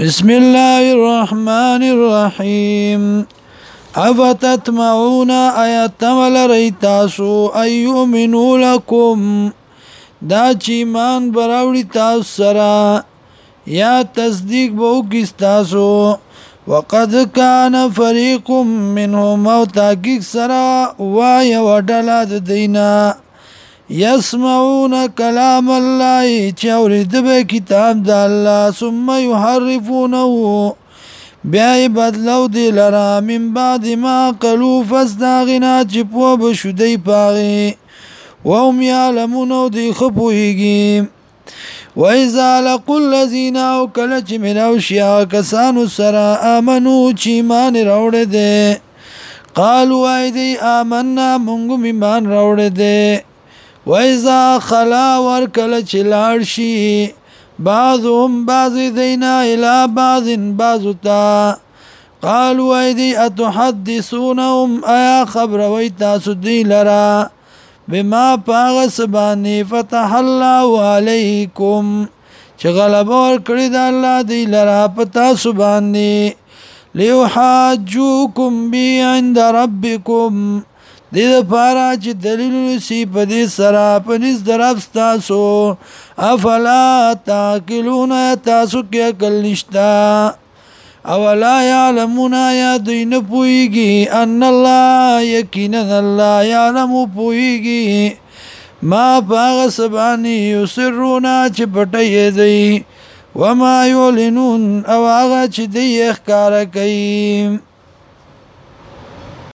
بسم الله الرحمن الرحيم افتتمعون آیات ولری تاسو ایومنو لکم دا چې مان براوړی تاسو سره یا تصدیق به وکړي تاسو وقد كان فريق منهم او تحقیق سره وای وډاله د دینه يسمعون كلام الله چورید به کتاب د الله ثم يحرفونه بیا بدلو دی لرا من بعد ما قلو فزداغنا چپو بشدی پاغی وهم يعلمون دی خپویگیم وإذا لقوا الذين أو كل چې ملاو شي کسانو سره آمنو چې ایمان راوړې دي قالوا ايدي آمنا مونږ ایمان راوړې دي وإذا خلا ورکل چلار شي بعضهم بعض دینا الى بعض بعض تا قالوا ايدي اتحدثونهم ايا خبر ويتا سدي لرا بما پاغ سبانی فتح الله علیکم چې غلب ور کړی د الله دی لرا پتا سبانی ليحاجوكم بي عند ربكم دې لپاره چې دلیل سی په دې سره په نس درب تاسو افلا تاکلون تاسو کې عقل نشتا اولا یعلمون یا دین پویږي ان الله یقینا الله یعلم پویږي ما باغ سبانی یسرون چې پټي دی وما یولنون او هغه چې دی ښکار کوي